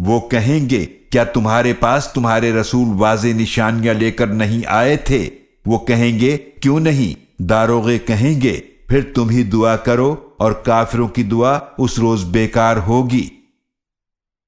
वो कहेंगे, क्या तुम्हारे पास तुम्हारे रसूल वाजे निशानियाँ लेकर नहीं आए थे? वो कहेंगे, क्यों नहीं? दारोगे कहेंगे, फिर तुम ही दुआ करो और काफिरों की दुआ उस रोज बेकार होगी।